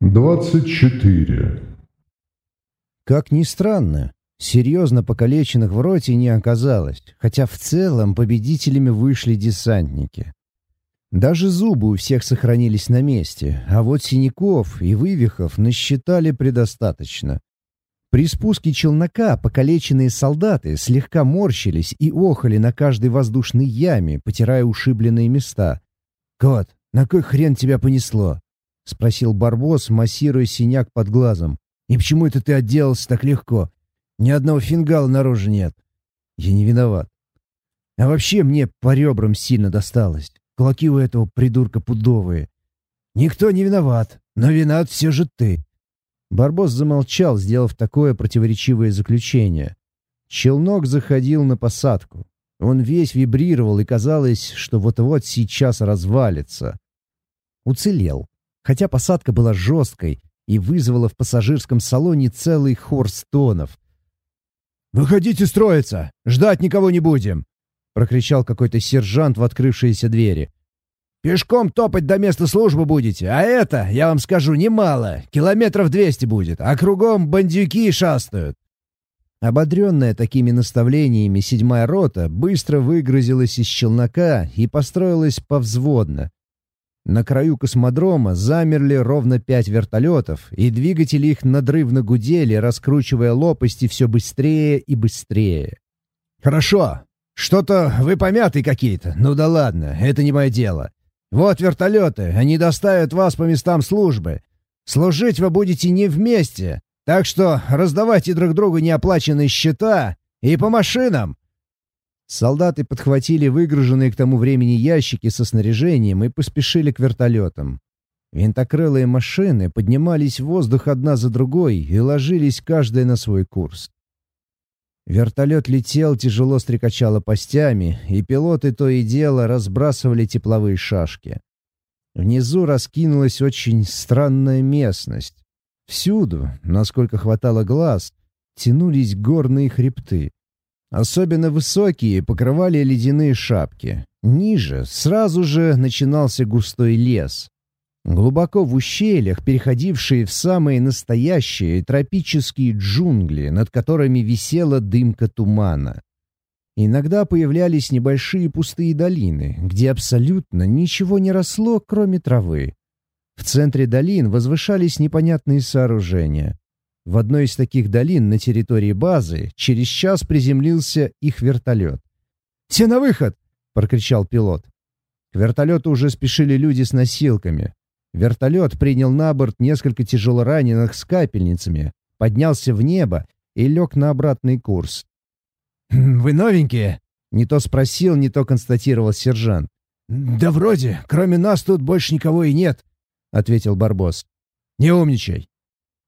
24. Как ни странно, серьезно покалеченных в роте не оказалось, хотя в целом победителями вышли десантники. Даже зубы у всех сохранились на месте, а вот синяков и вывихов насчитали предостаточно. При спуске челнока покалеченные солдаты слегка морщились и охали на каждой воздушной яме, потирая ушибленные места. «Кот, на кой хрен тебя понесло?» — спросил Барбос, массируя синяк под глазом. «И почему это ты отделался так легко? Ни одного фингала наружу нет». «Я не виноват. А вообще мне по ребрам сильно досталось. Кулаки у этого придурка пудовые. Никто не виноват, но виноват все же ты». Барбос замолчал, сделав такое противоречивое заключение. Челнок заходил на посадку. Он весь вибрировал, и казалось, что вот-вот сейчас развалится. Уцелел хотя посадка была жесткой и вызвала в пассажирском салоне целый хор стонов. «Выходите строиться! Ждать никого не будем!» — прокричал какой-то сержант в открывшиеся двери. «Пешком топать до места службы будете, а это, я вам скажу, немало, километров двести будет, а кругом бандюки шастают». Ободренная такими наставлениями седьмая рота быстро выгрузилась из челнока и построилась повзводно, на краю космодрома замерли ровно пять вертолетов, и двигатели их надрывно гудели, раскручивая лопасти все быстрее и быстрее. «Хорошо. Что-то вы помятые какие-то. Ну да ладно, это не мое дело. Вот вертолеты, они доставят вас по местам службы. Служить вы будете не вместе, так что раздавайте друг другу неоплаченные счета и по машинам. Солдаты подхватили выгруженные к тому времени ящики со снаряжением и поспешили к вертолетам. Винтокрылые машины поднимались в воздух одна за другой и ложились каждая на свой курс. Вертолет летел, тяжело стрекача лопастями, и пилоты то и дело разбрасывали тепловые шашки. Внизу раскинулась очень странная местность. Всюду, насколько хватало глаз, тянулись горные хребты. Особенно высокие покрывали ледяные шапки. Ниже сразу же начинался густой лес. Глубоко в ущельях, переходившие в самые настоящие тропические джунгли, над которыми висела дымка тумана. Иногда появлялись небольшие пустые долины, где абсолютно ничего не росло, кроме травы. В центре долин возвышались непонятные сооружения. В одной из таких долин на территории базы через час приземлился их вертолет. «Все на выход!» — прокричал пилот. К вертолету уже спешили люди с носилками. Вертолет принял на борт несколько тяжелораненых с капельницами, поднялся в небо и лег на обратный курс. «Хм, «Вы новенькие?» — не то спросил, не то констатировал сержант. «Да вроде, кроме нас тут больше никого и нет», — ответил Барбос. «Не умничай.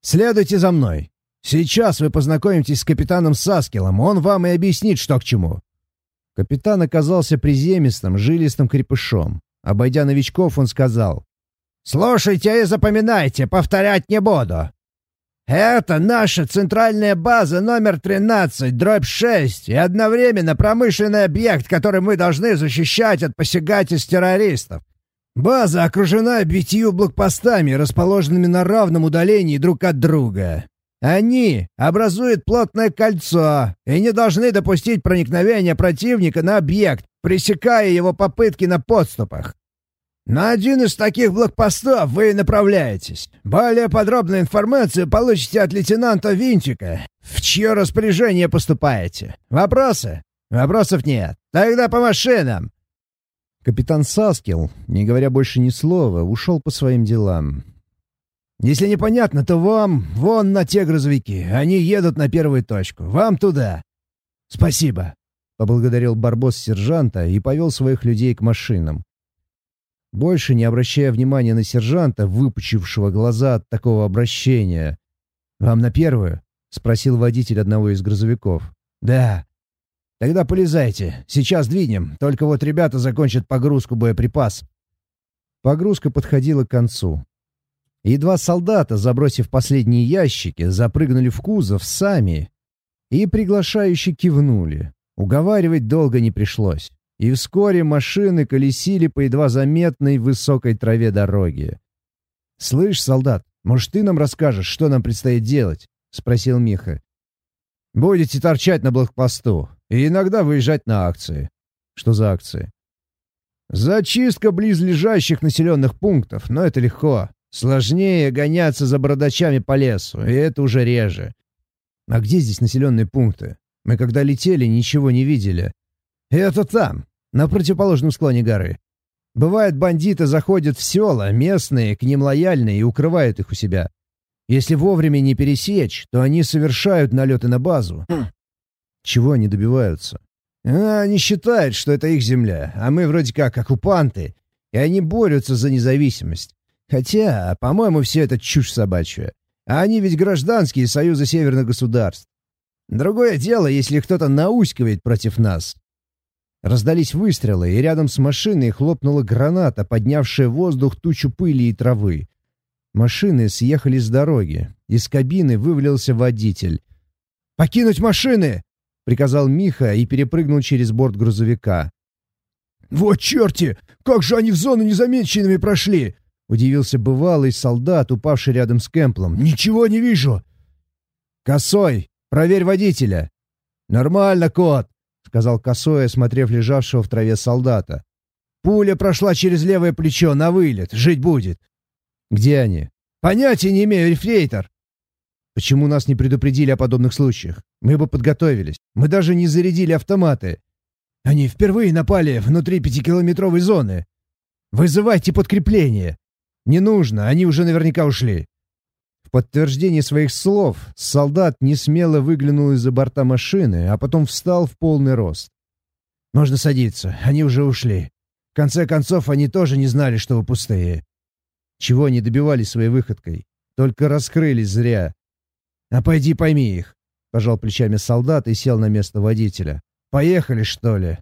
Следуйте за мной. Сейчас вы познакомитесь с капитаном Саскелом, он вам и объяснит, что к чему». Капитан оказался приземистым, жилистым крепышом. Обойдя новичков, он сказал. «Слушайте и запоминайте, повторять не буду. Это наша центральная база номер 13, дробь 6, и одновременно промышленный объект, который мы должны защищать от посягательств террористов. База окружена пятью блокпостами, расположенными на равном удалении друг от друга. Они образуют плотное кольцо и не должны допустить проникновения противника на объект, пресекая его попытки на подступах. На один из таких блокпостов вы направляетесь. Более подробную информацию получите от лейтенанта Винчика, в чье распоряжение поступаете. Вопросы? Вопросов нет. Тогда по машинам. Капитан Саскил, не говоря больше ни слова, ушел по своим делам. «Если непонятно, то вам вон на те грузовики. Они едут на первую точку. Вам туда». «Спасибо», — поблагодарил Барбос сержанта и повел своих людей к машинам. Больше не обращая внимания на сержанта, выпучившего глаза от такого обращения. «Вам на первую?» — спросил водитель одного из грузовиков. «Да», Тогда полезайте. Сейчас двинем. Только вот ребята закончат погрузку боеприпасов. Погрузка подходила к концу. Едва солдата, забросив последние ящики, запрыгнули в кузов сами и приглашающе кивнули. Уговаривать долго не пришлось. И вскоре машины колесили по едва заметной высокой траве дороги. «Слышь, солдат, Может, ты нам расскажешь, что нам предстоит делать?» — спросил Миха. «Будете торчать на блокпосту и иногда выезжать на акции». «Что за акции?» «Зачистка близлежащих населенных пунктов, но это легко. Сложнее гоняться за бородачами по лесу, и это уже реже. А где здесь населенные пункты? Мы когда летели, ничего не видели. Это там, на противоположном склоне горы. Бывает, бандиты заходят в села, местные, к ним лояльные, и укрывают их у себя. Если вовремя не пересечь, то они совершают налеты на базу. Хм. Чего они добиваются? А, они считают, что это их земля, а мы вроде как оккупанты, и они борются за независимость. Хотя, по-моему, все это чушь собачья. А они ведь гражданские союза северных государств. Другое дело, если кто-то наускивает против нас. Раздались выстрелы, и рядом с машиной хлопнула граната, поднявшая в воздух тучу пыли и травы. Машины съехали с дороги. Из кабины вывалился водитель. «Покинуть машины!» — приказал Миха и перепрыгнул через борт грузовика. «Вот черти! Как же они в зону незамеченными прошли!» Удивился бывалый солдат, упавший рядом с Кэмплом. «Ничего не вижу!» «Косой, проверь водителя!» «Нормально, кот!» — сказал Косой, осмотрев лежавшего в траве солдата. «Пуля прошла через левое плечо, на вылет. Жить будет!» «Где они?» «Понятия не имею, рефрейтор!» «Почему нас не предупредили о подобных случаях? Мы бы подготовились. Мы даже не зарядили автоматы. Они впервые напали внутри пятикилометровой зоны. Вызывайте подкрепление!» «Не нужно, они уже наверняка ушли». В подтверждение своих слов солдат не смело выглянул из-за борта машины, а потом встал в полный рост. «Можно садиться, они уже ушли. В конце концов, они тоже не знали, что вы пустые. Чего они добивались своей выходкой? Только раскрылись зря. А пойди пойми их», — пожал плечами солдат и сел на место водителя. «Поехали, что ли?»